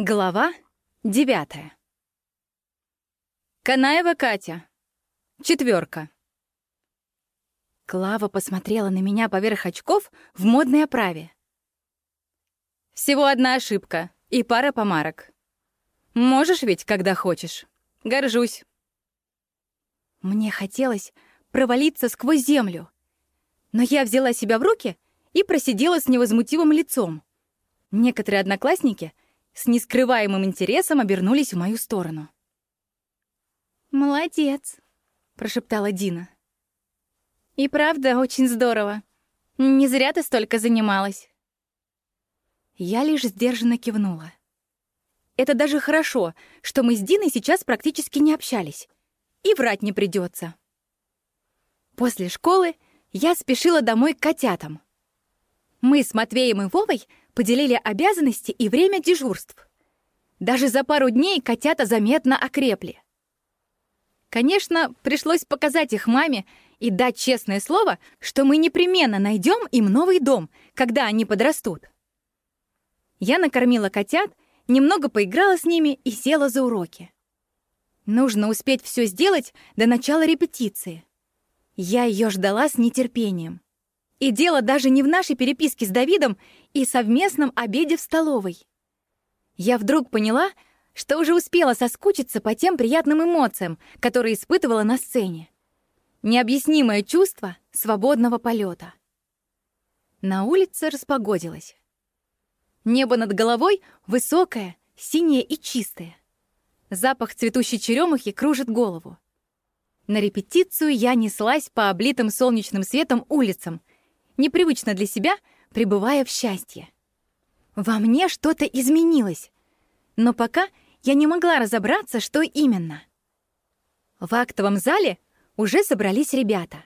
Глава девятая. Канаева Катя. Четверка. Клава посмотрела на меня поверх очков в модной оправе. Всего одна ошибка и пара помарок. Можешь ведь, когда хочешь. Горжусь. Мне хотелось провалиться сквозь землю. Но я взяла себя в руки и просидела с невозмутимым лицом. Некоторые одноклассники — с нескрываемым интересом обернулись в мою сторону. «Молодец», — прошептала Дина. «И правда, очень здорово. Не зря ты столько занималась». Я лишь сдержанно кивнула. Это даже хорошо, что мы с Диной сейчас практически не общались. И врать не придется. После школы я спешила домой к котятам. Мы с Матвеем и Вовой поделили обязанности и время дежурств. Даже за пару дней котята заметно окрепли. Конечно, пришлось показать их маме и дать честное слово, что мы непременно найдем им новый дом, когда они подрастут. Я накормила котят, немного поиграла с ними и села за уроки. Нужно успеть все сделать до начала репетиции. Я ее ждала с нетерпением. И дело даже не в нашей переписке с Давидом и совместном обеде в столовой. Я вдруг поняла, что уже успела соскучиться по тем приятным эмоциям, которые испытывала на сцене. Необъяснимое чувство свободного полета. На улице распогодилось. Небо над головой высокое, синее и чистое. Запах цветущей черемухи кружит голову. На репетицию я неслась по облитым солнечным светом улицам, непривычно для себя, пребывая в счастье. Во мне что-то изменилось, но пока я не могла разобраться, что именно. В актовом зале уже собрались ребята.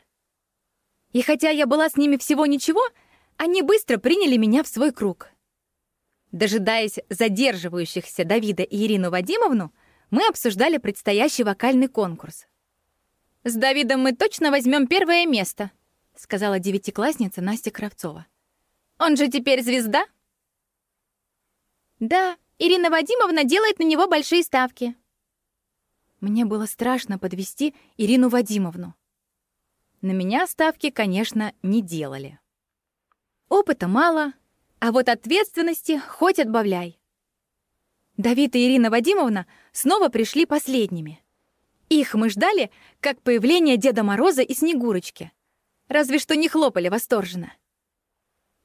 И хотя я была с ними всего ничего, они быстро приняли меня в свой круг. Дожидаясь задерживающихся Давида и Ирину Вадимовну, мы обсуждали предстоящий вокальный конкурс. «С Давидом мы точно возьмем первое место», — сказала девятиклассница Настя Кравцова. «Он же теперь звезда?» «Да, Ирина Вадимовна делает на него большие ставки». Мне было страшно подвести Ирину Вадимовну. На меня ставки, конечно, не делали. Опыта мало, а вот ответственности хоть отбавляй. Давид и Ирина Вадимовна снова пришли последними. Их мы ждали, как появление Деда Мороза и Снегурочки — разве что не хлопали восторженно.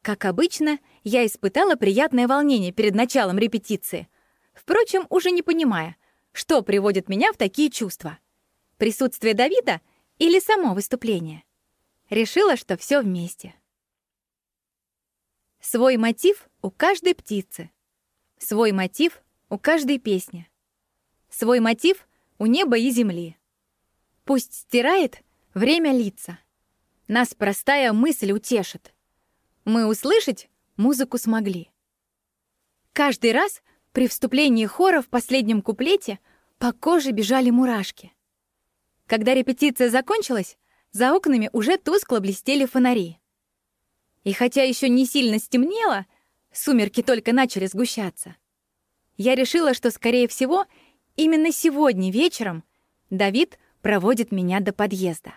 Как обычно, я испытала приятное волнение перед началом репетиции, впрочем, уже не понимая, что приводит меня в такие чувства. Присутствие Давида или само выступление? Решила, что все вместе. Свой мотив у каждой птицы. Свой мотив у каждой песни. Свой мотив у неба и земли. Пусть стирает время лица. Нас простая мысль утешит. Мы услышать музыку смогли. Каждый раз при вступлении хора в последнем куплете по коже бежали мурашки. Когда репетиция закончилась, за окнами уже тускло блестели фонари. И хотя еще не сильно стемнело, сумерки только начали сгущаться. Я решила, что, скорее всего, именно сегодня вечером Давид проводит меня до подъезда.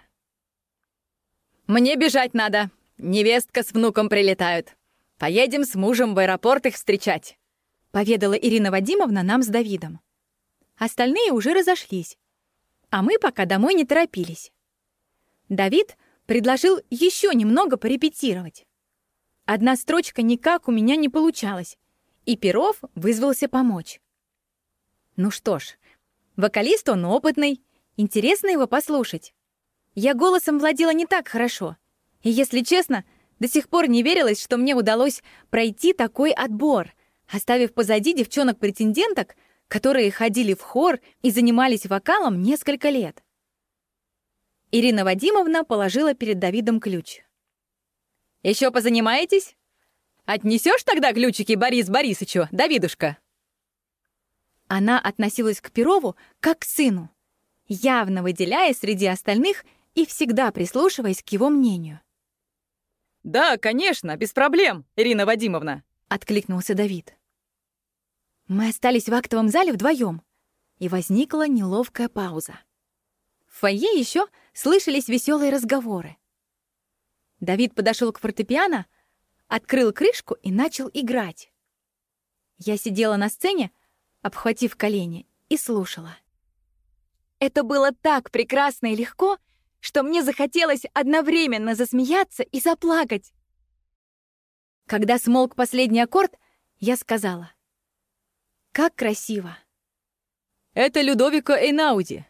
«Мне бежать надо. Невестка с внуком прилетают. Поедем с мужем в аэропорт их встречать», — поведала Ирина Вадимовна нам с Давидом. Остальные уже разошлись, а мы пока домой не торопились. Давид предложил еще немного порепетировать. Одна строчка никак у меня не получалась, и Перов вызвался помочь. Ну что ж, вокалист он опытный, интересно его послушать. Я голосом владела не так хорошо. И, если честно, до сих пор не верилось, что мне удалось пройти такой отбор, оставив позади девчонок-претенденток, которые ходили в хор и занимались вокалом несколько лет. Ирина Вадимовна положила перед Давидом ключ. «Еще позанимаетесь? Отнесешь тогда ключики Борис Борисовичу, Давидушка?» Она относилась к Перову как к сыну, явно выделяя среди остальных — и всегда прислушиваясь к его мнению. «Да, конечно, без проблем, Ирина Вадимовна», — откликнулся Давид. Мы остались в актовом зале вдвоем, и возникла неловкая пауза. В фойе еще слышались веселые разговоры. Давид подошел к фортепиано, открыл крышку и начал играть. Я сидела на сцене, обхватив колени, и слушала. Это было так прекрасно и легко, что мне захотелось одновременно засмеяться и заплакать. Когда смолк последний аккорд, я сказала. «Как красиво!» «Это Людовико Эйнауди,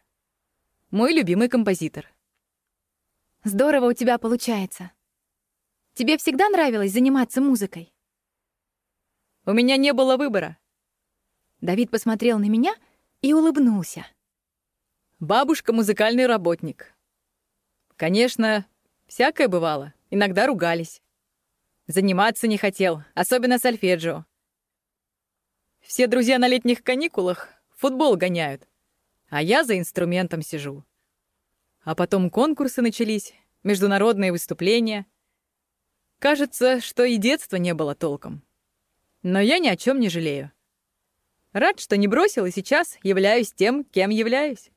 мой любимый композитор». «Здорово у тебя получается. Тебе всегда нравилось заниматься музыкой?» «У меня не было выбора». Давид посмотрел на меня и улыбнулся. Бабушка — музыкальный работник. Конечно, всякое бывало. Иногда ругались. Заниматься не хотел, особенно сольфеджио. Все друзья на летних каникулах футбол гоняют, а я за инструментом сижу. А потом конкурсы начались, международные выступления. Кажется, что и детства не было толком. Но я ни о чем не жалею. Рад, что не бросил и сейчас являюсь тем, кем являюсь.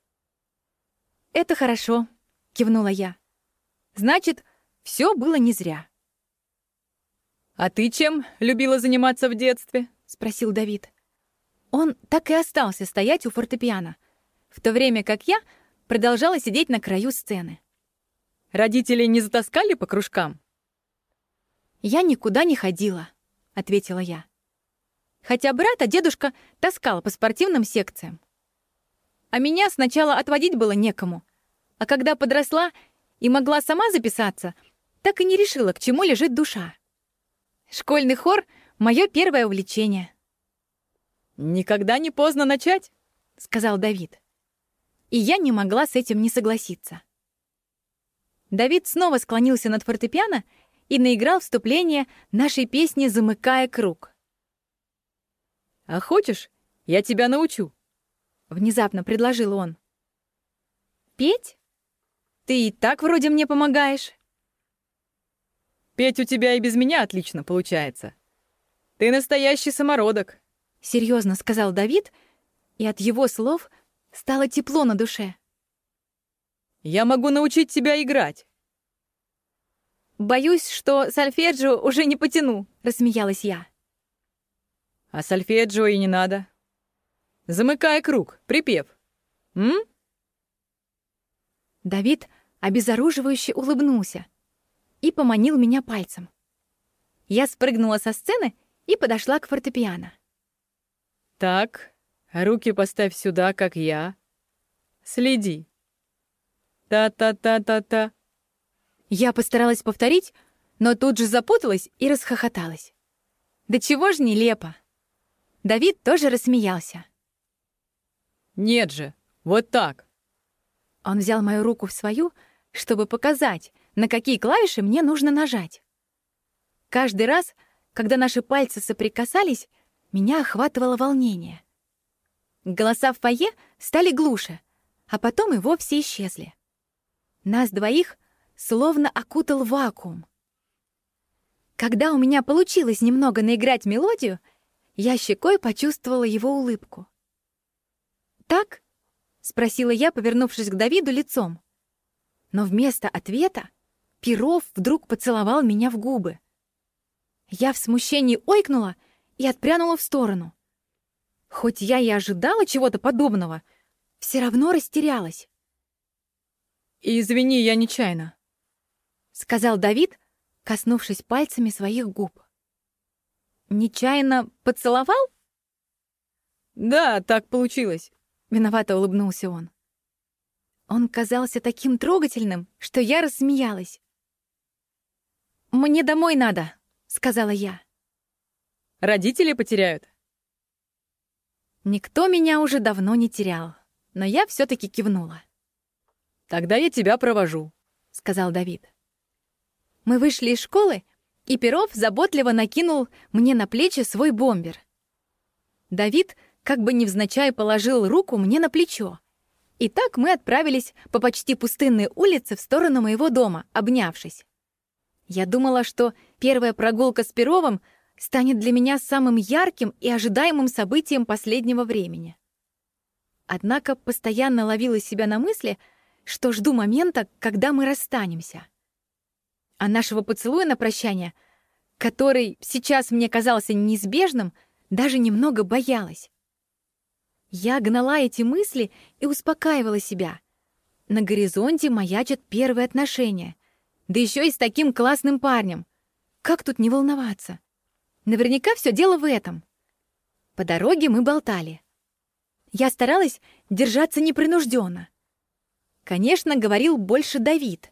«Это хорошо», — кивнула я. «Значит, все было не зря». «А ты чем любила заниматься в детстве?» — спросил Давид. Он так и остался стоять у фортепиано, в то время как я продолжала сидеть на краю сцены. «Родители не затаскали по кружкам?» «Я никуда не ходила», — ответила я. Хотя брат, а дедушка таскал по спортивным секциям. А меня сначала отводить было некому. А когда подросла и могла сама записаться, так и не решила, к чему лежит душа. Школьный хор — мое первое увлечение. «Никогда не поздно начать», — сказал Давид. И я не могла с этим не согласиться. Давид снова склонился над фортепиано и наиграл вступление нашей песни «Замыкая круг». «А хочешь, я тебя научу?» Внезапно предложил он. «Петь? Ты и так вроде мне помогаешь». «Петь у тебя и без меня отлично получается. Ты настоящий самородок», — серьезно сказал Давид, и от его слов стало тепло на душе. «Я могу научить тебя играть». «Боюсь, что сольфеджио уже не потяну», — рассмеялась я. «А сольфеджио и не надо. Замыкай круг, припев. М? Давид обезоруживающе улыбнулся и поманил меня пальцем. Я спрыгнула со сцены и подошла к фортепиано. Так, руки поставь сюда, как я. Следи. Та-та-та-та-та. Я постаралась повторить, но тут же запуталась и расхохоталась. Да чего ж нелепо. Давид тоже рассмеялся. Нет же, вот так. Он взял мою руку в свою, чтобы показать, на какие клавиши мне нужно нажать. Каждый раз, когда наши пальцы соприкасались, меня охватывало волнение. Голоса в фойе стали глуше, а потом и вовсе исчезли. Нас двоих словно окутал вакуум. Когда у меня получилось немного наиграть мелодию, я щекой почувствовала его улыбку. «Так?» — спросила я, повернувшись к Давиду лицом. Но вместо ответа Перов вдруг поцеловал меня в губы. Я в смущении ойкнула и отпрянула в сторону. Хоть я и ожидала чего-то подобного, все равно растерялась. «Извини, я нечаянно», — сказал Давид, коснувшись пальцами своих губ. «Нечаянно поцеловал?» «Да, так получилось. Виновато улыбнулся он. Он казался таким трогательным, что я рассмеялась. «Мне домой надо», — сказала я. «Родители потеряют?» Никто меня уже давно не терял, но я все таки кивнула. «Тогда я тебя провожу», — сказал Давид. Мы вышли из школы, и Перов заботливо накинул мне на плечи свой бомбер. Давид как бы невзначай положил руку мне на плечо. И так мы отправились по почти пустынной улице в сторону моего дома, обнявшись. Я думала, что первая прогулка с Перовым станет для меня самым ярким и ожидаемым событием последнего времени. Однако постоянно ловила себя на мысли, что жду момента, когда мы расстанемся. А нашего поцелуя на прощание, который сейчас мне казался неизбежным, даже немного боялась. Я гнала эти мысли и успокаивала себя. На горизонте маячат первые отношения. Да еще и с таким классным парнем. Как тут не волноваться? Наверняка все дело в этом. По дороге мы болтали. Я старалась держаться непринужденно. Конечно, говорил больше Давид.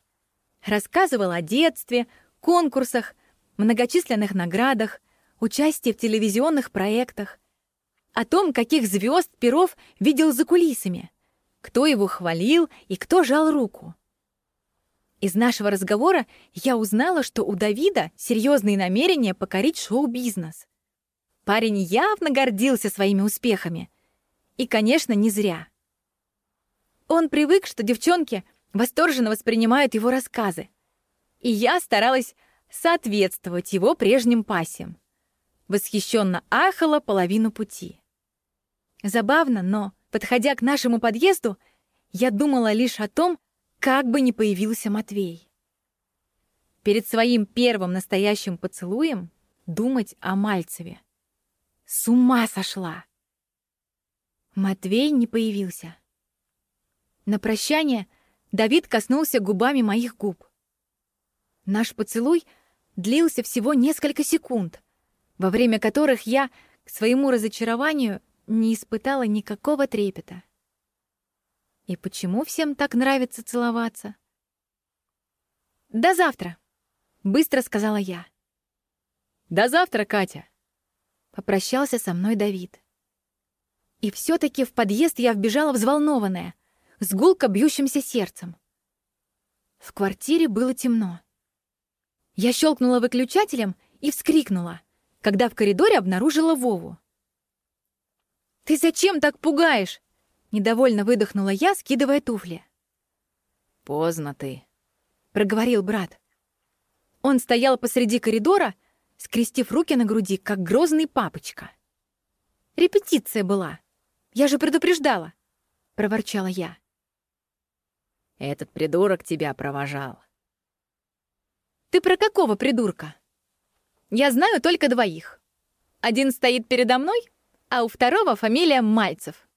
Рассказывал о детстве, конкурсах, многочисленных наградах, участии в телевизионных проектах, о том, каких звезд Перов видел за кулисами, кто его хвалил и кто жал руку. Из нашего разговора я узнала, что у Давида серьезные намерения покорить шоу-бизнес. Парень явно гордился своими успехами. И, конечно, не зря. Он привык, что девчонки восторженно воспринимают его рассказы. И я старалась соответствовать его прежним пассиям. Восхищенно ахала половину пути. Забавно, но, подходя к нашему подъезду, я думала лишь о том, как бы ни появился Матвей. Перед своим первым настоящим поцелуем думать о Мальцеве. С ума сошла! Матвей не появился. На прощание Давид коснулся губами моих губ. Наш поцелуй длился всего несколько секунд, во время которых я, к своему разочарованию, не испытала никакого трепета. И почему всем так нравится целоваться? «До завтра!» — быстро сказала я. «До завтра, Катя!» — попрощался со мной Давид. И все таки в подъезд я вбежала взволнованная, с гулко бьющимся сердцем. В квартире было темно. Я щелкнула выключателем и вскрикнула, когда в коридоре обнаружила Вову. «Ты зачем так пугаешь?» Недовольно выдохнула я, скидывая туфли. «Поздно ты», — проговорил брат. Он стоял посреди коридора, скрестив руки на груди, как грозный папочка. «Репетиция была. Я же предупреждала», — проворчала я. «Этот придурок тебя провожал». «Ты про какого придурка?» «Я знаю только двоих. Один стоит передо мной, а у второго фамилия Мальцев».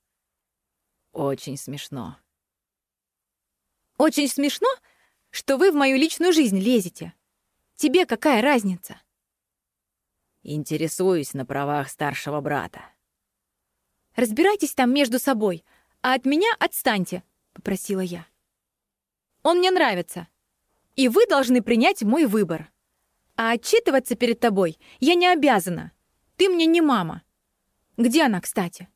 Очень смешно. Очень смешно, что вы в мою личную жизнь лезете. Тебе какая разница? Интересуюсь на правах старшего брата. Разбирайтесь там между собой, а от меня отстаньте, попросила я. Он мне нравится, и вы должны принять мой выбор. А отчитываться перед тобой я не обязана. Ты мне не мама. Где она, кстати?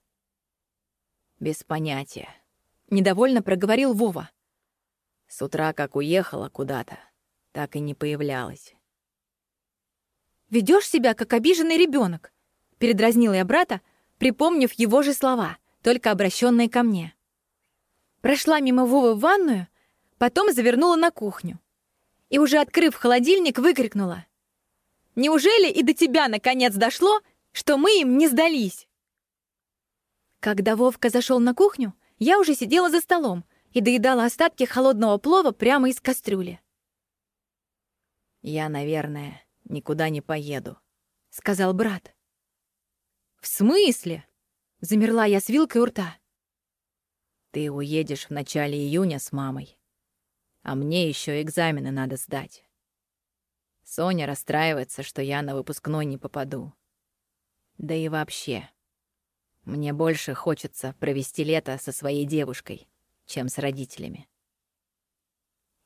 Без понятия. Недовольно проговорил Вова. С утра, как уехала куда-то, так и не появлялась. Ведешь себя, как обиженный ребенок, передразнила я брата, припомнив его же слова, только обращенные ко мне. Прошла мимо Вовы в ванную, потом завернула на кухню. И уже открыв холодильник, выкрикнула. «Неужели и до тебя наконец дошло, что мы им не сдались?» Когда Вовка зашел на кухню, я уже сидела за столом и доедала остатки холодного плова прямо из кастрюли. «Я, наверное, никуда не поеду», — сказал брат. «В смысле?» — замерла я с вилкой у рта. «Ты уедешь в начале июня с мамой, а мне еще экзамены надо сдать. Соня расстраивается, что я на выпускной не попаду. Да и вообще, мне больше хочется провести лето со своей девушкой, чем с родителями.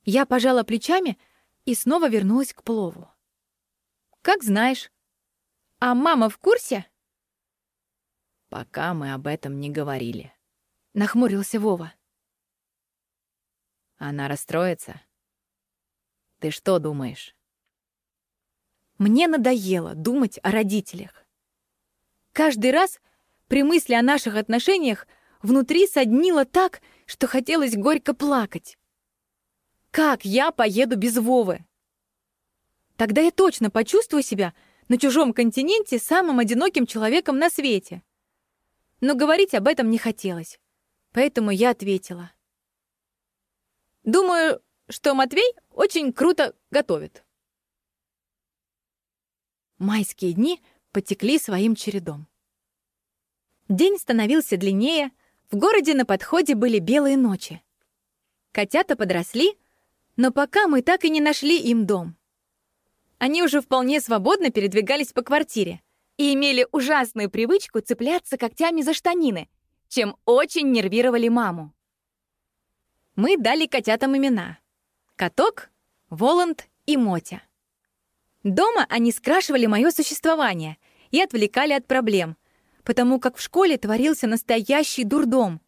Я пожала плечами и снова вернулась к плову. «Как знаешь. А мама в курсе?» «Пока мы об этом не говорили», — нахмурился Вова. «Она расстроится? Ты что думаешь?» Мне надоело думать о родителях. Каждый раз — при мысли о наших отношениях внутри соднило так, что хотелось горько плакать. Как я поеду без Вовы? Тогда я точно почувствую себя на чужом континенте самым одиноким человеком на свете. Но говорить об этом не хотелось, поэтому я ответила. Думаю, что Матвей очень круто готовит. Майские дни потекли своим чередом. День становился длиннее, в городе на подходе были белые ночи. Котята подросли, но пока мы так и не нашли им дом. Они уже вполне свободно передвигались по квартире и имели ужасную привычку цепляться когтями за штанины, чем очень нервировали маму. Мы дали котятам имена. Каток, Воланд и Мотя. Дома они скрашивали мое существование и отвлекали от проблем, потому как в школе творился настоящий дурдом.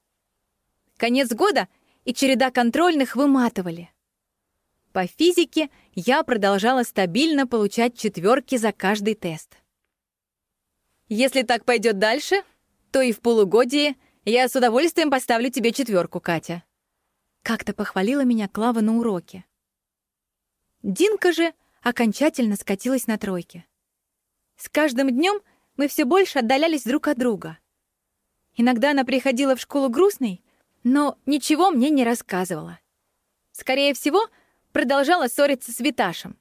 Конец года и череда контрольных выматывали. По физике я продолжала стабильно получать четверки за каждый тест. Если так пойдет дальше, то и в полугодии я с удовольствием поставлю тебе четверку, Катя. Как-то похвалила меня Клава на уроке. Динка же окончательно скатилась на тройке. С каждым днем мы все больше отдалялись друг от друга. Иногда она приходила в школу грустной, но ничего мне не рассказывала. Скорее всего, продолжала ссориться с Виташем.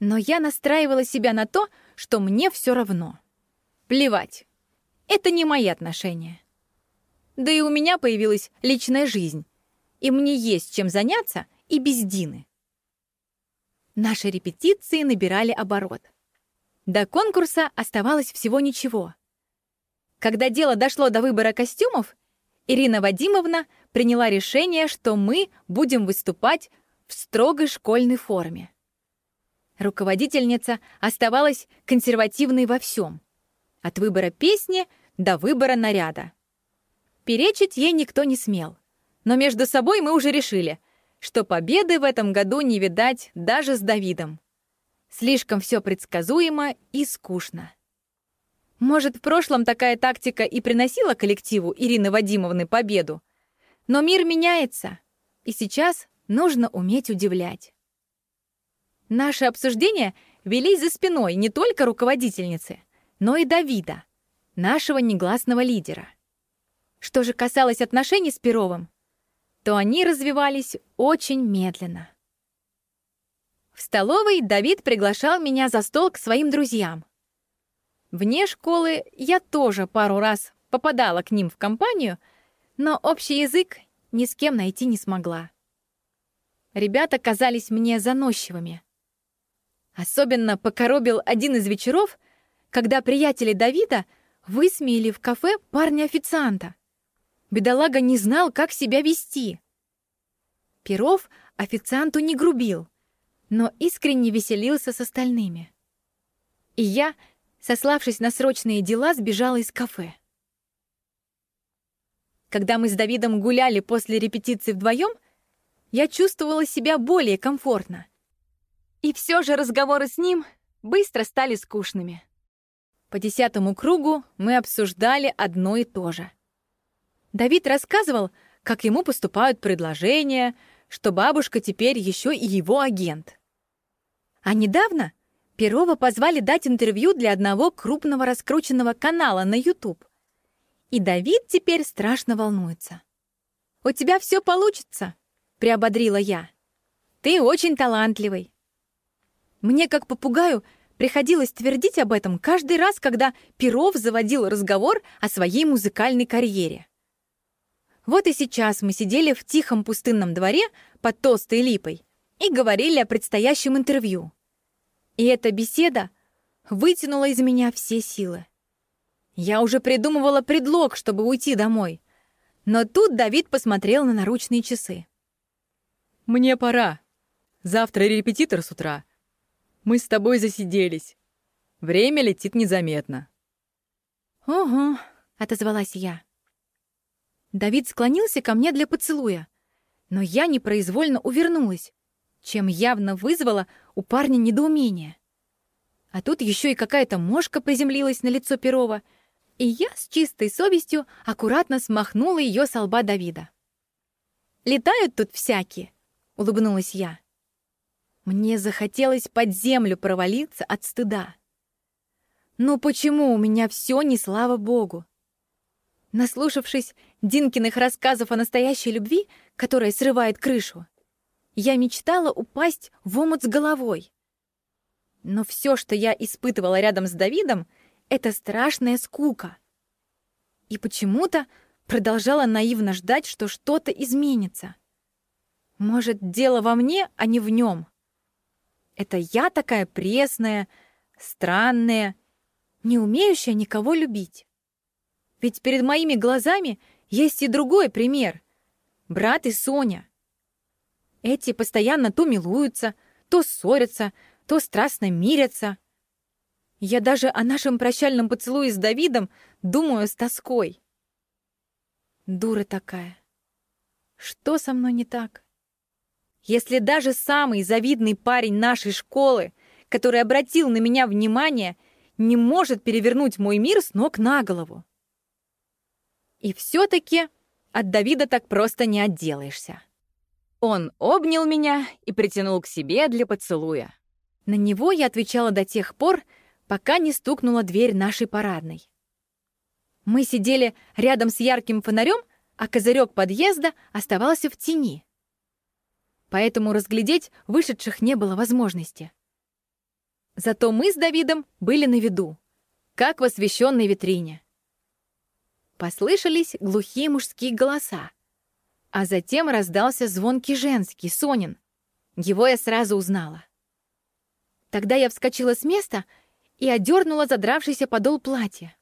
Но я настраивала себя на то, что мне все равно. Плевать. Это не мои отношения. Да и у меня появилась личная жизнь, и мне есть чем заняться и без Дины. Наши репетиции набирали оборот. До конкурса оставалось всего ничего. Когда дело дошло до выбора костюмов, Ирина Вадимовна приняла решение, что мы будем выступать в строгой школьной форме. Руководительница оставалась консервативной во всем, от выбора песни до выбора наряда. Перечить ей никто не смел. Но между собой мы уже решили, что победы в этом году не видать даже с Давидом. Слишком все предсказуемо и скучно. Может, в прошлом такая тактика и приносила коллективу Ирины Вадимовны победу. Но мир меняется, и сейчас нужно уметь удивлять. Наши обсуждения велись за спиной не только руководительницы, но и Давида, нашего негласного лидера. Что же касалось отношений с Перовым, то они развивались очень медленно. В столовой Давид приглашал меня за стол к своим друзьям. Вне школы я тоже пару раз попадала к ним в компанию, но общий язык ни с кем найти не смогла. Ребята казались мне заносчивыми. Особенно покоробил один из вечеров, когда приятели Давида высмеяли в кафе парня-официанта. Бедолага не знал, как себя вести. Перов официанту не грубил, но искренне веселился с остальными. И я, сославшись на срочные дела, сбежала из кафе. Когда мы с Давидом гуляли после репетиции вдвоем, я чувствовала себя более комфортно. И все же разговоры с ним быстро стали скучными. По десятому кругу мы обсуждали одно и то же — Давид рассказывал, как ему поступают предложения, что бабушка теперь еще и его агент. А недавно Перова позвали дать интервью для одного крупного раскрученного канала на YouTube. И Давид теперь страшно волнуется. «У тебя все получится», — приободрила я. «Ты очень талантливый». Мне, как попугаю, приходилось твердить об этом каждый раз, когда Перов заводил разговор о своей музыкальной карьере. Вот и сейчас мы сидели в тихом пустынном дворе под толстой липой и говорили о предстоящем интервью. И эта беседа вытянула из меня все силы. Я уже придумывала предлог, чтобы уйти домой. Но тут Давид посмотрел на наручные часы. «Мне пора. Завтра репетитор с утра. Мы с тобой засиделись. Время летит незаметно». «Угу», — отозвалась я. Давид склонился ко мне для поцелуя, но я непроизвольно увернулась, чем явно вызвало у парня недоумение. А тут еще и какая-то мошка приземлилась на лицо Перова, и я с чистой совестью аккуратно смахнула ее с лба Давида. «Летают тут всякие», — улыбнулась я. Мне захотелось под землю провалиться от стыда. Ну почему у меня все не слава богу? Наслушавшись Динкиных рассказов о настоящей любви, которая срывает крышу, я мечтала упасть в омут с головой. Но все, что я испытывала рядом с Давидом, это страшная скука. И почему-то продолжала наивно ждать, что что-то изменится. Может, дело во мне, а не в нем. Это я такая пресная, странная, не умеющая никого любить. Ведь перед моими глазами есть и другой пример. Брат и Соня. Эти постоянно то милуются, то ссорятся, то страстно мирятся. Я даже о нашем прощальном поцелуе с Давидом думаю с тоской. Дура такая. Что со мной не так? Если даже самый завидный парень нашей школы, который обратил на меня внимание, не может перевернуть мой мир с ног на голову. И все-таки от Давида так просто не отделаешься. Он обнял меня и притянул к себе для поцелуя. На него я отвечала до тех пор, пока не стукнула дверь нашей парадной. Мы сидели рядом с ярким фонарем, а козырек подъезда оставался в тени. Поэтому разглядеть вышедших не было возможности. Зато мы с Давидом были на виду, как в освещенной витрине. Послышались глухие мужские голоса, а затем раздался звонкий женский, Сонин. Его я сразу узнала. Тогда я вскочила с места и одернула задравшийся подол платья.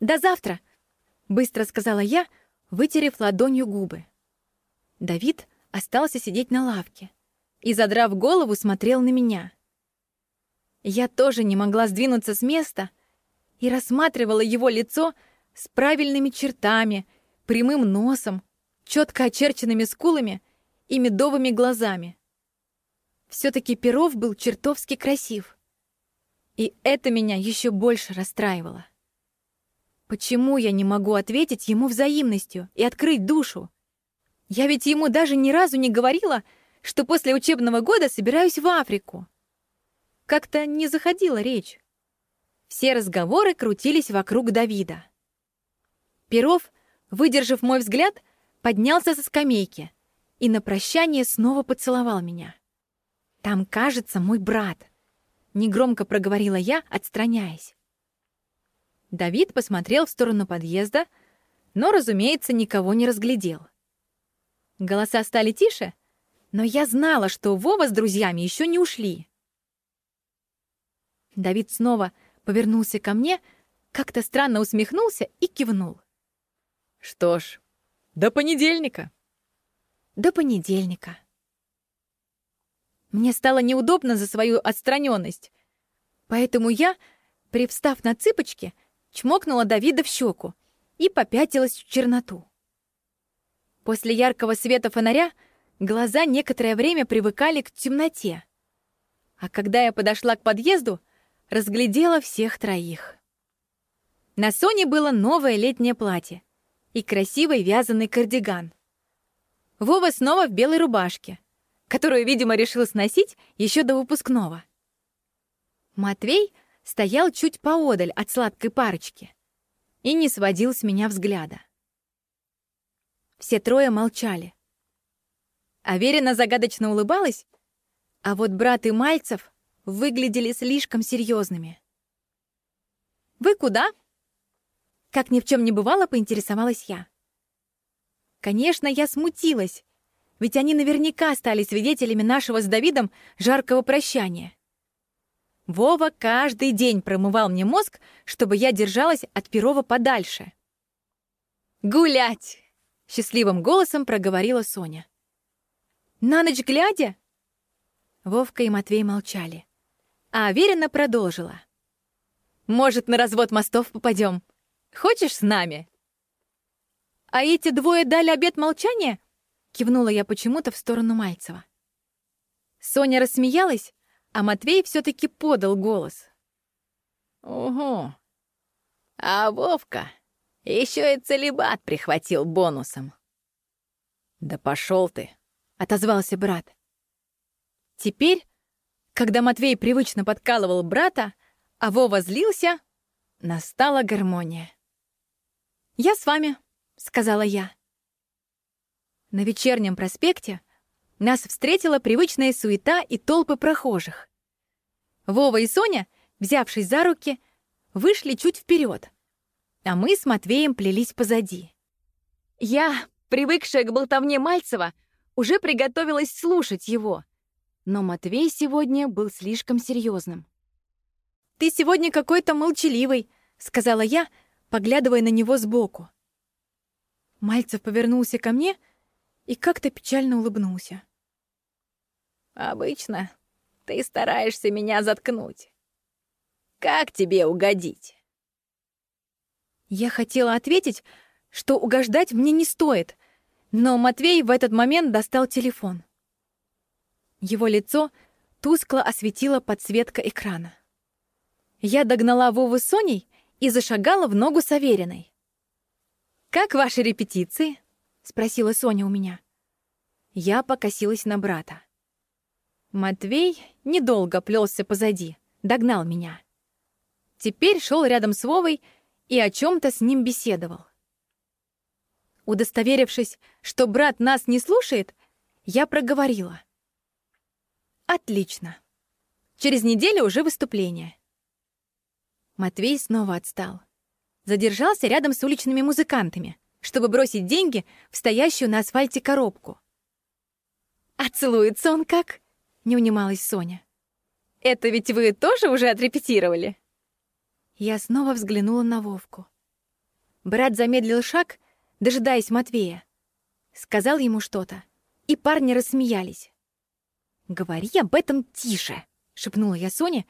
«До завтра!» — быстро сказала я, вытерев ладонью губы. Давид остался сидеть на лавке и, задрав голову, смотрел на меня. Я тоже не могла сдвинуться с места и рассматривала его лицо с правильными чертами, прямым носом, четко очерченными скулами и медовыми глазами. Все-таки Перов был чертовски красив. И это меня еще больше расстраивало. Почему я не могу ответить ему взаимностью и открыть душу? Я ведь ему даже ни разу не говорила, что после учебного года собираюсь в Африку. Как-то не заходила речь. Все разговоры крутились вокруг Давида. Перов, выдержав мой взгляд, поднялся со скамейки и на прощание снова поцеловал меня. «Там, кажется, мой брат», — негромко проговорила я, отстраняясь. Давид посмотрел в сторону подъезда, но, разумеется, никого не разглядел. Голоса стали тише, но я знала, что Вова с друзьями еще не ушли. Давид снова повернулся ко мне, как-то странно усмехнулся и кивнул. «Что ж, до понедельника». «До понедельника». Мне стало неудобно за свою отстраненность, поэтому я, привстав на цыпочки, чмокнула Давида в щеку и попятилась в черноту. После яркого света фонаря глаза некоторое время привыкали к темноте. А когда я подошла к подъезду, разглядела всех троих. На Соне было новое летнее платье и красивый вязаный кардиган. Вова снова в белой рубашке, которую, видимо, решил сносить еще до выпускного. Матвей стоял чуть поодаль от сладкой парочки и не сводил с меня взгляда. Все трое молчали. Аверина загадочно улыбалась, а вот брат и Мальцев выглядели слишком серьезными. «Вы куда?» Как ни в чем не бывало, поинтересовалась я. Конечно, я смутилась, ведь они наверняка стали свидетелями нашего с Давидом жаркого прощания. Вова каждый день промывал мне мозг, чтобы я держалась от Перова подальше. «Гулять!» — счастливым голосом проговорила Соня. «На ночь глядя?» Вовка и Матвей молчали а Аверина продолжила. «Может, на развод мостов попадем? Хочешь с нами?» «А эти двое дали обед молчания?» Кивнула я почему-то в сторону Мальцева. Соня рассмеялась, а Матвей все таки подал голос. «Угу. А Вовка еще и целебат прихватил бонусом». «Да пошел ты!» — отозвался брат. Теперь когда Матвей привычно подкалывал брата, а Вова злился, настала гармония. «Я с вами», — сказала я. На вечернем проспекте нас встретила привычная суета и толпы прохожих. Вова и Соня, взявшись за руки, вышли чуть вперед, а мы с Матвеем плелись позади. Я, привыкшая к болтовне Мальцева, уже приготовилась слушать его, но Матвей сегодня был слишком серьезным. «Ты сегодня какой-то молчаливый», — сказала я, поглядывая на него сбоку. Мальцев повернулся ко мне и как-то печально улыбнулся. «Обычно ты стараешься меня заткнуть. Как тебе угодить?» Я хотела ответить, что угождать мне не стоит, но Матвей в этот момент достал телефон. Его лицо тускло осветила подсветка экрана. Я догнала Вову с Соней и зашагала в ногу с Авериной. «Как ваши репетиции?» — спросила Соня у меня. Я покосилась на брата. Матвей недолго плелся позади, догнал меня. Теперь шел рядом с Вовой и о чем то с ним беседовал. Удостоверившись, что брат нас не слушает, я проговорила. «Отлично. Через неделю уже выступление». Матвей снова отстал. Задержался рядом с уличными музыкантами, чтобы бросить деньги в стоящую на асфальте коробку. «А целуется он как?» — не унималась Соня. «Это ведь вы тоже уже отрепетировали?» Я снова взглянула на Вовку. Брат замедлил шаг дожидаясь Матвея. Сказал ему что-то, и парни рассмеялись. «Говори об этом тише!» — шепнула я Соне,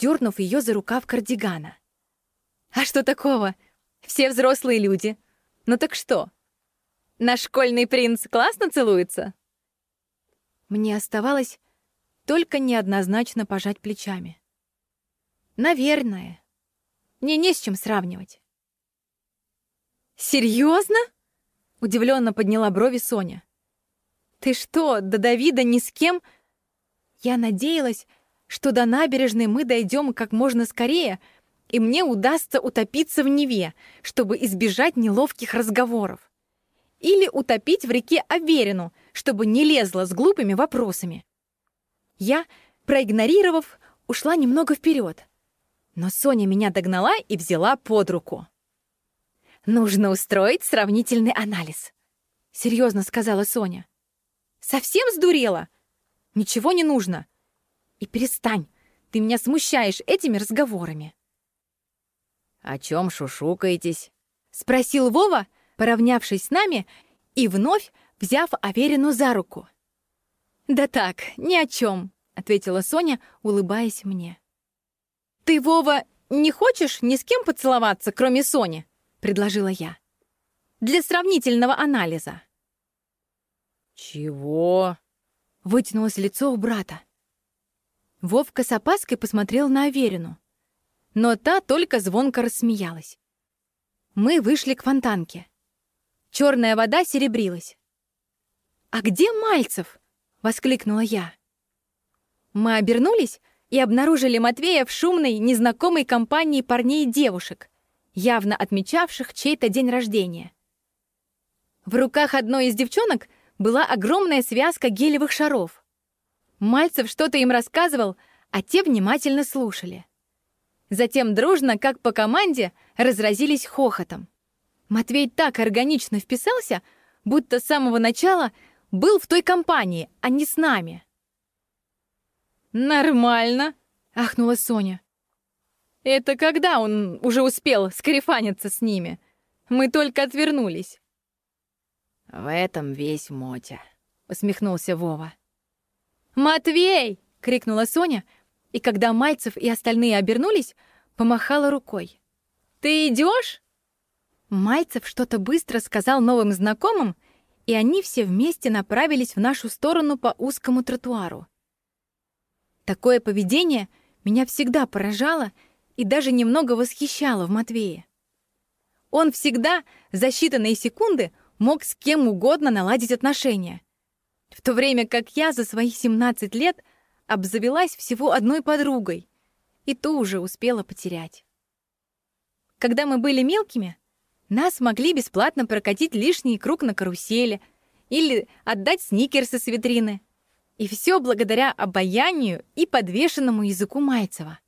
дернув ее за рукав кардигана. «А что такого? Все взрослые люди. Ну так что? Наш школьный принц классно целуется?» Мне оставалось только неоднозначно пожать плечами. «Наверное. Мне не с чем сравнивать». «Серьезно?» — удивленно подняла брови Соня. «Ты что, до Давида ни с кем?» Я надеялась, что до набережной мы дойдем как можно скорее, и мне удастся утопиться в Неве, чтобы избежать неловких разговоров. Или утопить в реке Аверину, чтобы не лезла с глупыми вопросами. Я, проигнорировав, ушла немного вперед. Но Соня меня догнала и взяла под руку. Нужно устроить сравнительный анализ. Серьезно сказала Соня. Совсем сдурела? Ничего не нужно. И перестань. Ты меня смущаешь этими разговорами. О чем шушукаетесь? Спросил Вова, поравнявшись с нами и вновь взяв Аверину за руку. «Да так, ни о чем», — ответила Соня, улыбаясь мне. «Ты, Вова, не хочешь ни с кем поцеловаться, кроме Сони?» — предложила я. «Для сравнительного анализа». «Чего?» — вытянулось лицо у брата. Вовка с опаской посмотрел на Аверину, но та только звонко рассмеялась. Мы вышли к фонтанке. Черная вода серебрилась. «А где Мальцев?» — воскликнула я. Мы обернулись и обнаружили Матвея в шумной, незнакомой компании парней и девушек явно отмечавших чей-то день рождения. В руках одной из девчонок была огромная связка гелевых шаров. Мальцев что-то им рассказывал, а те внимательно слушали. Затем дружно, как по команде, разразились хохотом. Матвей так органично вписался, будто с самого начала был в той компании, а не с нами. «Нормально», — ахнула Соня. Это когда он уже успел скарифаниться с ними? Мы только отвернулись. В этом весь Мотя, усмехнулся Вова. Матвей! крикнула Соня, и когда Мальцев и остальные обернулись, помахала рукой. Ты идешь? Мальцев что-то быстро сказал новым знакомым, и они все вместе направились в нашу сторону по узкому тротуару. Такое поведение меня всегда поражало и даже немного восхищала в Матвее. Он всегда за считанные секунды мог с кем угодно наладить отношения, в то время как я за свои 17 лет обзавелась всего одной подругой, и ту уже успела потерять. Когда мы были мелкими, нас могли бесплатно прокатить лишний круг на карусели или отдать сникерсы с витрины. И все благодаря обаянию и подвешенному языку Мальцева.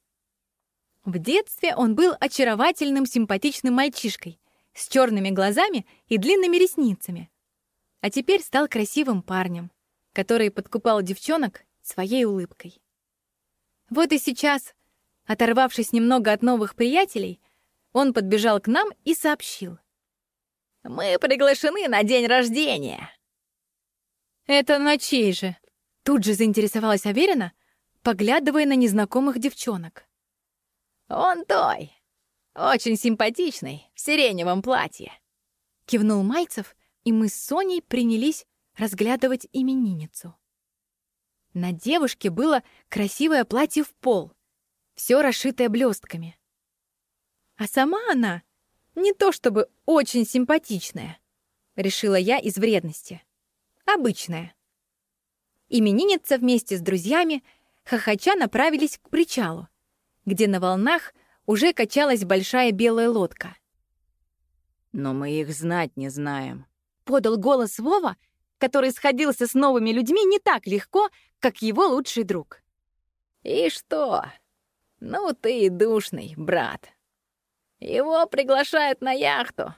В детстве он был очаровательным, симпатичным мальчишкой с черными глазами и длинными ресницами. А теперь стал красивым парнем, который подкупал девчонок своей улыбкой. Вот и сейчас, оторвавшись немного от новых приятелей, он подбежал к нам и сообщил. «Мы приглашены на день рождения». «Это на чей же?» Тут же заинтересовалась Аверина, поглядывая на незнакомых девчонок. «Он той. Очень симпатичный, в сиреневом платье». Кивнул Мальцев, и мы с Соней принялись разглядывать именинницу. На девушке было красивое платье в пол, все расшитое блестками. А сама она не то чтобы очень симпатичная, решила я из вредности. Обычная. Именинница вместе с друзьями хохоча направились к причалу, где на волнах уже качалась большая белая лодка. «Но мы их знать не знаем», — подал голос Вова, который сходился с новыми людьми не так легко, как его лучший друг. «И что? Ну ты и душный, брат», его приглашают на яхту».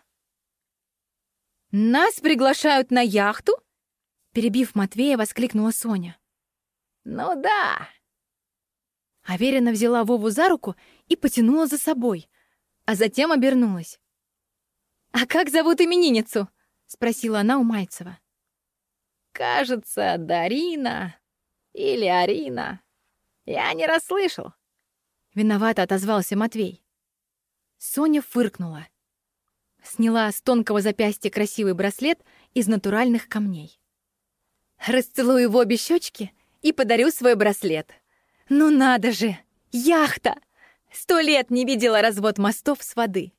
«Нас приглашают на яхту?» Перебив Матвея, воскликнула Соня. «Ну да». Аверина взяла Вову за руку и потянула за собой, а затем обернулась. «А как зовут именинницу?» — спросила она у Мальцева. «Кажется, Дарина или Арина. Я не расслышал». Виновато отозвался Матвей. Соня фыркнула. Сняла с тонкого запястья красивый браслет из натуральных камней. Расцелую в обе щечки и подарю свой браслет. Ну надо же! Яхта! Сто лет не видела развод мостов с воды.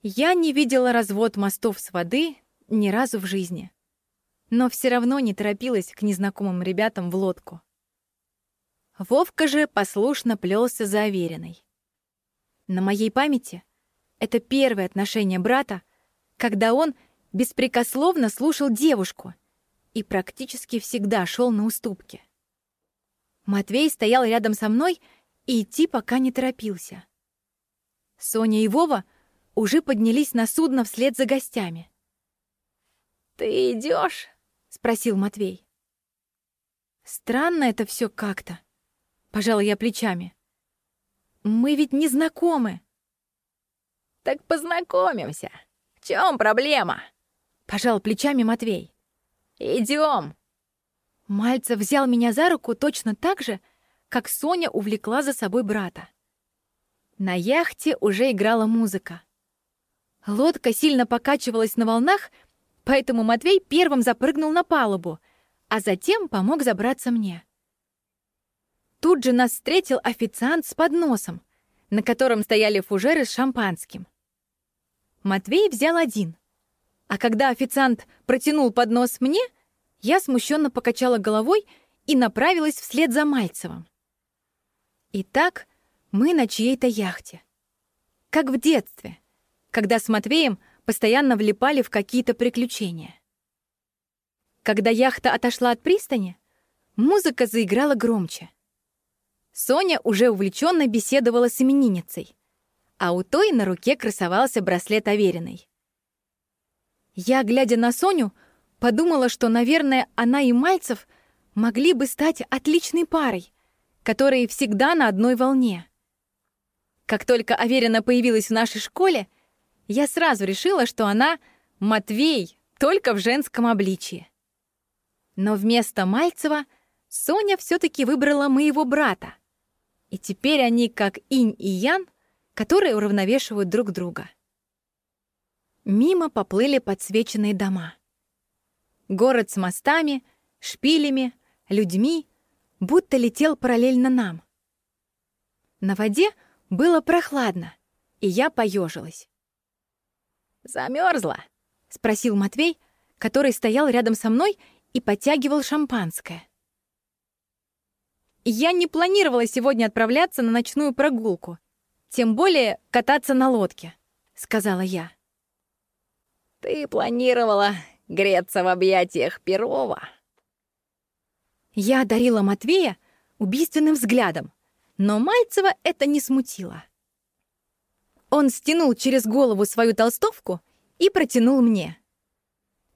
Я не видела развод мостов с воды ни разу в жизни. Но все равно не торопилась к незнакомым ребятам в лодку. Вовка же послушно плелся за Авериной. На моей памяти это первое отношение брата, когда он беспрекословно слушал девушку и практически всегда шел на уступки. Матвей стоял рядом со мной и идти пока не торопился. Соня и Вова уже поднялись на судно вслед за гостями. «Ты идешь? Спросил Матвей. «Странно это все как-то», — пожала я плечами. Мы ведь не знакомы. Так познакомимся. В чем проблема? Пожал плечами Матвей. Идем. Мальцев взял меня за руку точно так же, как Соня увлекла за собой брата. На яхте уже играла музыка. Лодка сильно покачивалась на волнах, поэтому Матвей первым запрыгнул на палубу, а затем помог забраться мне. Тут же нас встретил официант с подносом, на котором стояли фужеры с шампанским. Матвей взял один, а когда официант протянул поднос мне, я смущенно покачала головой и направилась вслед за Мальцевым. Итак, мы на чьей-то яхте. Как в детстве, когда с Матвеем постоянно влипали в какие-то приключения. Когда яхта отошла от пристани, музыка заиграла громче — Соня уже увлеченно беседовала с именинницей, а у той на руке красовался браслет Авериной. Я, глядя на Соню, подумала, что, наверное, она и Мальцев могли бы стать отличной парой, которые всегда на одной волне. Как только Аверина появилась в нашей школе, я сразу решила, что она Матвей, только в женском обличии. Но вместо Мальцева Соня все таки выбрала моего брата, и теперь они как инь и ян, которые уравновешивают друг друга. Мимо поплыли подсвеченные дома. Город с мостами, шпилями, людьми будто летел параллельно нам. На воде было прохладно, и я поежилась. Замерзла? спросил Матвей, который стоял рядом со мной и подтягивал шампанское. я не планировала сегодня отправляться на ночную прогулку, тем более кататься на лодке, сказала я. Ты планировала греться в объятиях Перова. Я одарила Матвея убийственным взглядом, но Мальцева это не смутило. Он стянул через голову свою толстовку и протянул мне.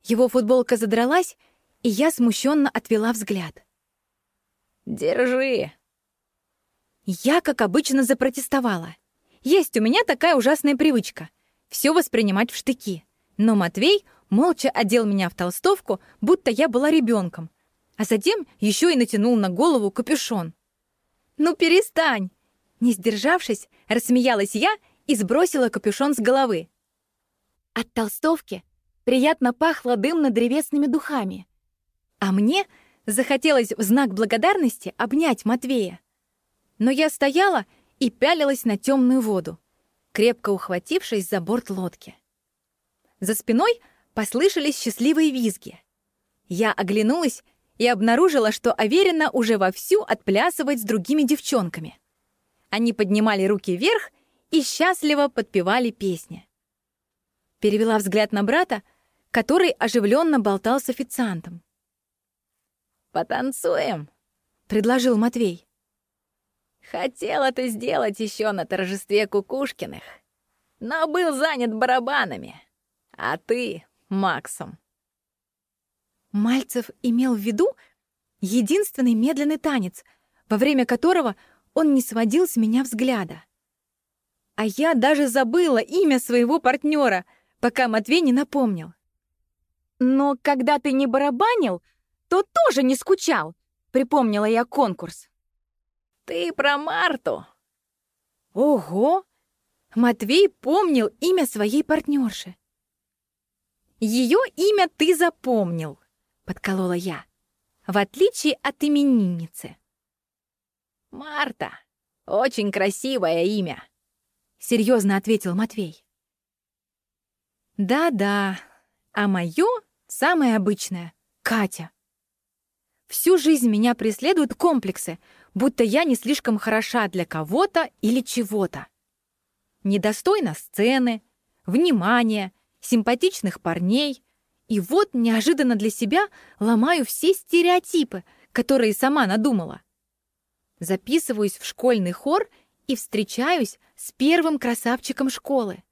Его футболка задралась, и я смущенно отвела взгляд. «Держи!» Я, как обычно, запротестовала. Есть у меня такая ужасная привычка — все воспринимать в штыки. Но Матвей молча одел меня в толстовку, будто я была ребенком, а затем еще и натянул на голову капюшон. «Ну перестань!» Не сдержавшись, рассмеялась я и сбросила капюшон с головы. От толстовки приятно пахло дымно-древесными духами. А мне захотелось в знак благодарности обнять Матвея. Но я стояла и пялилась на темную воду, крепко ухватившись за борт лодки. За спиной послышались счастливые визги. Я оглянулась и обнаружила, что Аверина уже вовсю отплясывает с другими девчонками. Они поднимали руки вверх и счастливо подпевали песни. Перевела взгляд на брата, который оживленно болтал с официантом. «Потанцуем», — предложил Матвей. «Хотел это сделать еще на торжестве Кукушкиных, но был занят барабанами, а ты — Максом». Мальцев имел в виду единственный медленный танец, во время которого он не сводил с меня взгляда. А я даже забыла имя своего партнера, пока Матвей не напомнил. «Но когда ты не барабанил, то тоже не скучал», — припомнила я конкурс. «Ты про Марту?» «Ого!» Матвей помнил имя своей партнерши. «Ее имя ты запомнил», — подколола я, «в отличие от именинницы». «Марта, очень красивое имя», — серьезно ответил Матвей. «Да-да, а мое самое обычное — Катя. Всю жизнь меня преследуют комплексы, будто я не слишком хороша для кого-то или чего-то. Недостойна сцены, внимания, симпатичных парней. И вот неожиданно для себя ломаю все стереотипы, которые сама надумала. Записываюсь в школьный хор и встречаюсь с первым красавчиком школы.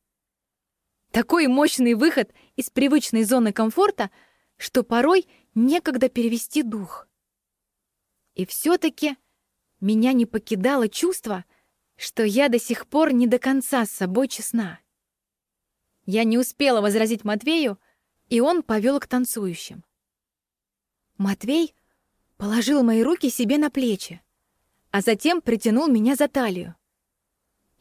Такой мощный выход из привычной зоны комфорта, что порой некогда перевести дух. И все-таки меня не покидало чувство, что я до сих пор не до конца с собой честна. Я не успела возразить Матвею, и он повел к танцующим. Матвей положил мои руки себе на плечи, а затем притянул меня за талию.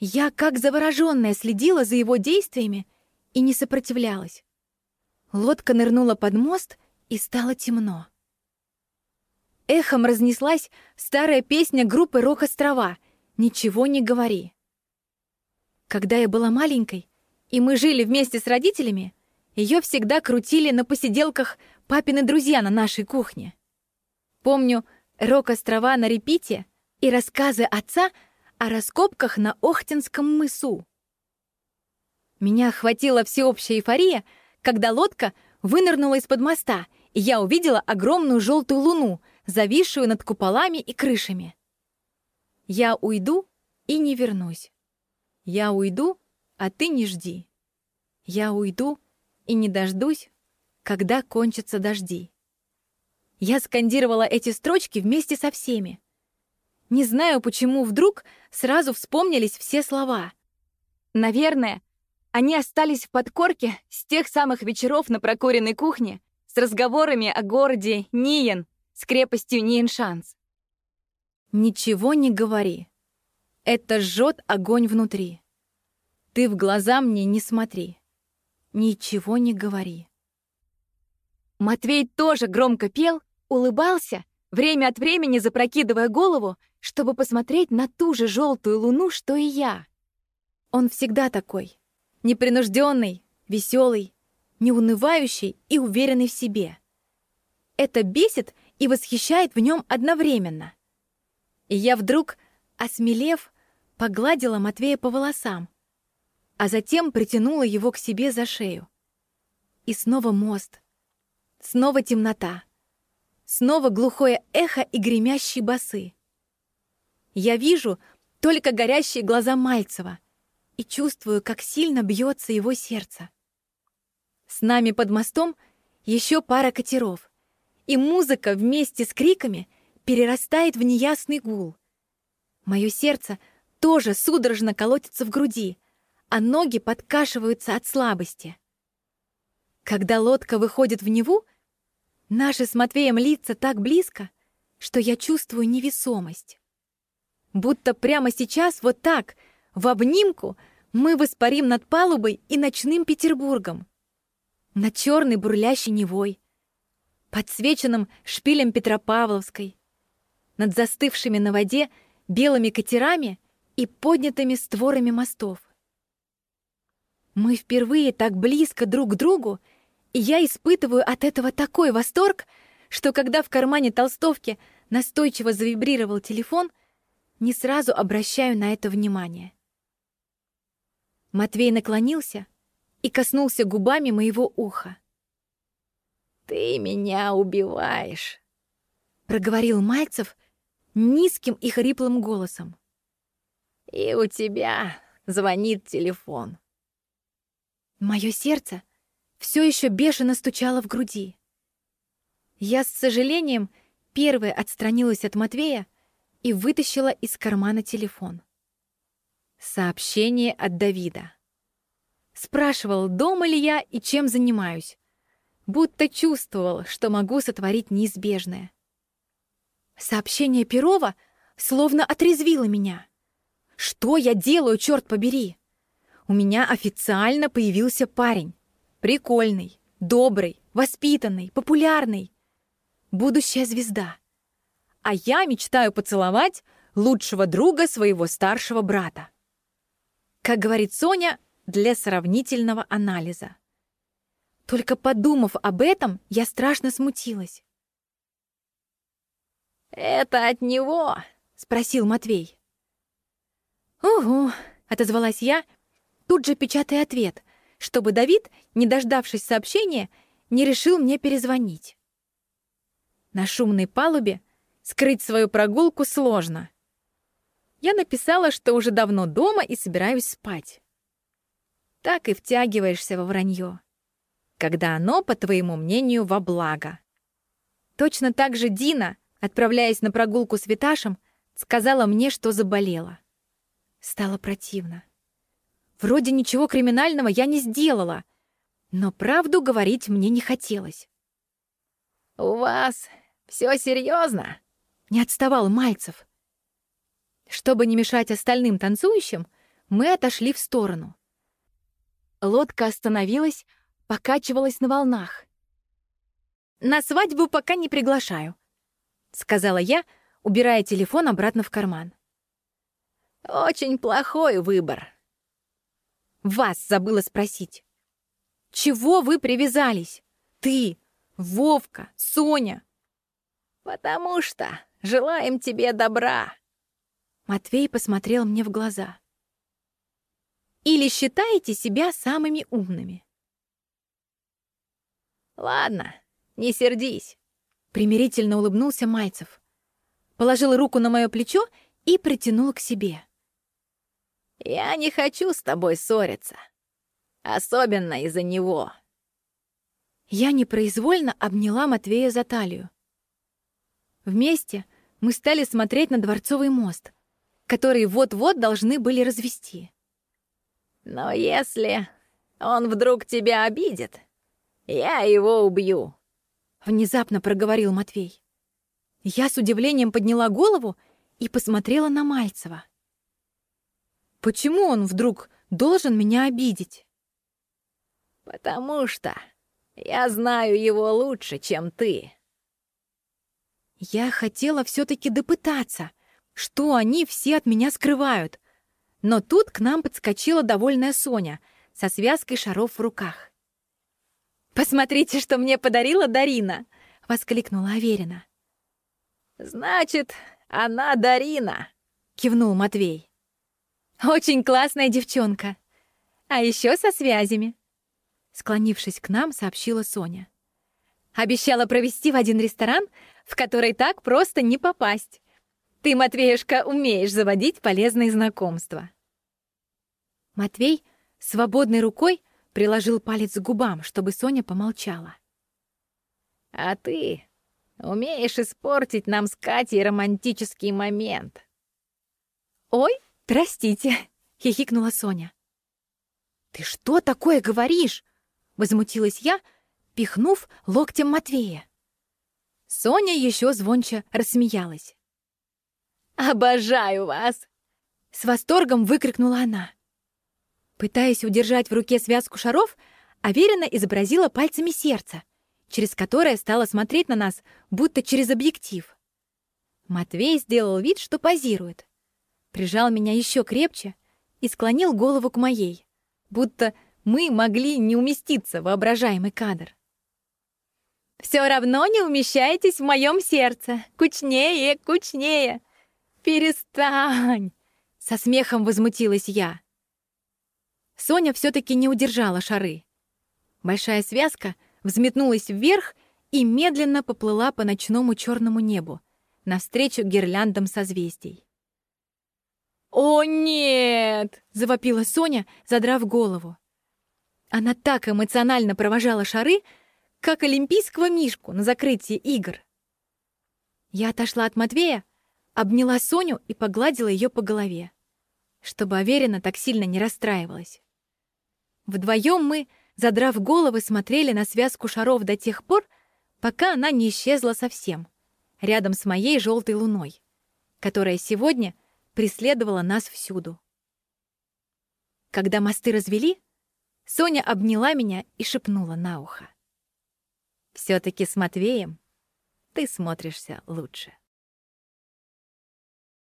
Я, как завороженная, следила за его действиями и не сопротивлялась. Лодка нырнула под мост, и стало темно. Эхом разнеслась старая песня группы «Рок-острова» «Ничего не говори». Когда я была маленькой, и мы жили вместе с родителями, ее всегда крутили на посиделках папины друзья на нашей кухне. Помню «Рок-острова» на репите и рассказы отца о раскопках на Охтинском мысу. Меня охватила всеобщая эйфория, когда лодка вынырнула из-под моста, и я увидела огромную желтую луну, зависшую над куполами и крышами. Я уйду и не вернусь. Я уйду, а ты не жди. Я уйду и не дождусь, когда кончатся дожди. Я скандировала эти строчки вместе со всеми. Не знаю, почему вдруг сразу вспомнились все слова. Наверное, они остались в подкорке с тех самых вечеров на прокуренной кухне с разговорами о городе Ниен с крепостью Ниеншанс. Ничего не говори. Это жжет огонь внутри. Ты в глаза мне не смотри. Ничего не говори. Матвей тоже громко пел, улыбался, время от времени запрокидывая голову, чтобы посмотреть на ту же желтую луну, что и я. Он всегда такой, непринужденный, веселый, неунывающий и уверенный в себе. Это бесит и восхищает в нем одновременно. И я вдруг, осмелев, погладила Матвея по волосам, а затем притянула его к себе за шею. И снова мост, снова темнота, снова глухое эхо и гремящие басы. Я вижу только горящие глаза Мальцева и чувствую, как сильно бьется его сердце. С нами под мостом еще пара катеров, и музыка вместе с криками перерастает в неясный гул. Мое сердце тоже судорожно колотится в груди, а ноги подкашиваются от слабости. Когда лодка выходит в Неву, наши с Матвеем лица так близко, что я чувствую невесомость. Будто прямо сейчас вот так, в обнимку, мы воспарим над палубой и ночным Петербургом. Над черной бурлящей Невой, подсвеченным шпилем Петропавловской, над застывшими на воде белыми катерами и поднятыми створами мостов. Мы впервые так близко друг к другу, и я испытываю от этого такой восторг, что когда в кармане толстовки настойчиво завибрировал телефон, не сразу обращаю на это внимание. Матвей наклонился и коснулся губами моего уха. «Ты меня убиваешь», — проговорил Мальцев низким и хриплым голосом. «И у тебя звонит телефон». Мое сердце все еще бешено стучало в груди. Я с сожалением первая отстранилась от Матвея и вытащила из кармана телефон. Сообщение от Давида. Спрашивал, дома ли я и чем занимаюсь. Будто чувствовал, что могу сотворить неизбежное. Сообщение Перова словно отрезвило меня. Что я делаю, черт побери? У меня официально появился парень. Прикольный, добрый, воспитанный, популярный. Будущая звезда. А я мечтаю поцеловать лучшего друга своего старшего брата. Как говорит Соня, для сравнительного анализа. Только подумав об этом, я страшно смутилась. «Это от него?» — спросил Матвей. «Угу», — отозвалась я, тут же печатая ответ, чтобы Давид, не дождавшись сообщения, не решил мне перезвонить. На шумной палубе скрыть свою прогулку сложно я написала, что уже давно дома и собираюсь спать. Так и втягиваешься во вранье, когда оно, по твоему мнению, во благо. Точно так же Дина, отправляясь на прогулку с Виташем, сказала мне, что заболела. Стало противно. Вроде ничего криминального я не сделала, но правду говорить мне не хотелось. «У вас все серьезно? Не отставал Мальцев. Чтобы не мешать остальным танцующим, мы отошли в сторону. Лодка остановилась, покачивалась на волнах. «На свадьбу пока не приглашаю», — сказала я, убирая телефон обратно в карман. «Очень плохой выбор». «Вас забыла спросить. Чего вы привязались? Ты, Вовка, Соня?» «Потому что желаем тебе добра», Матвей посмотрел мне в глаза. «Или считаете себя самыми умными?» «Ладно, не сердись», — примирительно улыбнулся Майцев. Положил руку на мое плечо и притянул к себе. «Я не хочу с тобой ссориться, особенно из-за него». Я непроизвольно обняла Матвея за талию. Вместе мы стали смотреть на Дворцовый мост — которые вот-вот должны были развести. «Но если он вдруг тебя обидит, я его убью», — внезапно проговорил Матвей. Я с удивлением подняла голову и посмотрела на Мальцева. Почему он вдруг должен меня обидеть? «Потому что я знаю его лучше, чем ты». Я хотела все таки допытаться — что они все от меня скрывают? Но тут к нам подскочила довольная Соня со связкой шаров в руках. «Посмотрите, что мне подарила Дарина!» — воскликнула Аверина. «Значит, Она Дарина!» — кивнул Матвей. «Очень классная девчонка. А еще со связями», — склонившись к нам, сообщила Соня. «Обещала провести в один ресторан, в который так просто не попасть. Ты, Матвеюшка, умеешь заводить полезные знакомства». Матвей свободной рукой приложил палец к губам, чтобы Соня помолчала. «А ты умеешь испортить нам с Катей романтический момент». «Ой, простите», — хихикнула Соня. «Ты что такое говоришь?» — возмутилась я, пихнув локтем Матвея. Соня еще звонче рассмеялась. «Обожаю вас!» — с восторгом выкрикнула она. Пытаясь удержать в руке связку шаров, Аверина изобразила пальцами сердце, через которое стала смотреть на нас, будто через объектив. Матвей сделал вид, что позирует. Прижал меня еще крепче и склонил голову к моей, будто мы могли не уместиться в воображаемый кадр. «Все равно не умещаетесь в моем сердце. Кучнее, кучнее. Перестань!» Со смехом возмутилась я. Соня все-таки не удержала шары. Большая связка взметнулась вверх и медленно поплыла по ночному черному небу, навстречу гирляндам созвездий. «О, нет!» — завопила Соня, задрав голову. Она так эмоционально провожала шары, как олимпийского мишку на закрытии игр. Я отошла от Матвея, обняла Соню и погладила ее по голове, чтобы Аверина так сильно не расстраивалась. Вдвоем мы, задрав головы, смотрели на связку шаров до тех пор, пока она не исчезла совсем, рядом с моей желтой луной, которая сегодня преследовала нас всюду. Когда мосты развели, Соня обняла меня и шепнула на ухо. Все таки с Матвеем ты смотришься лучше».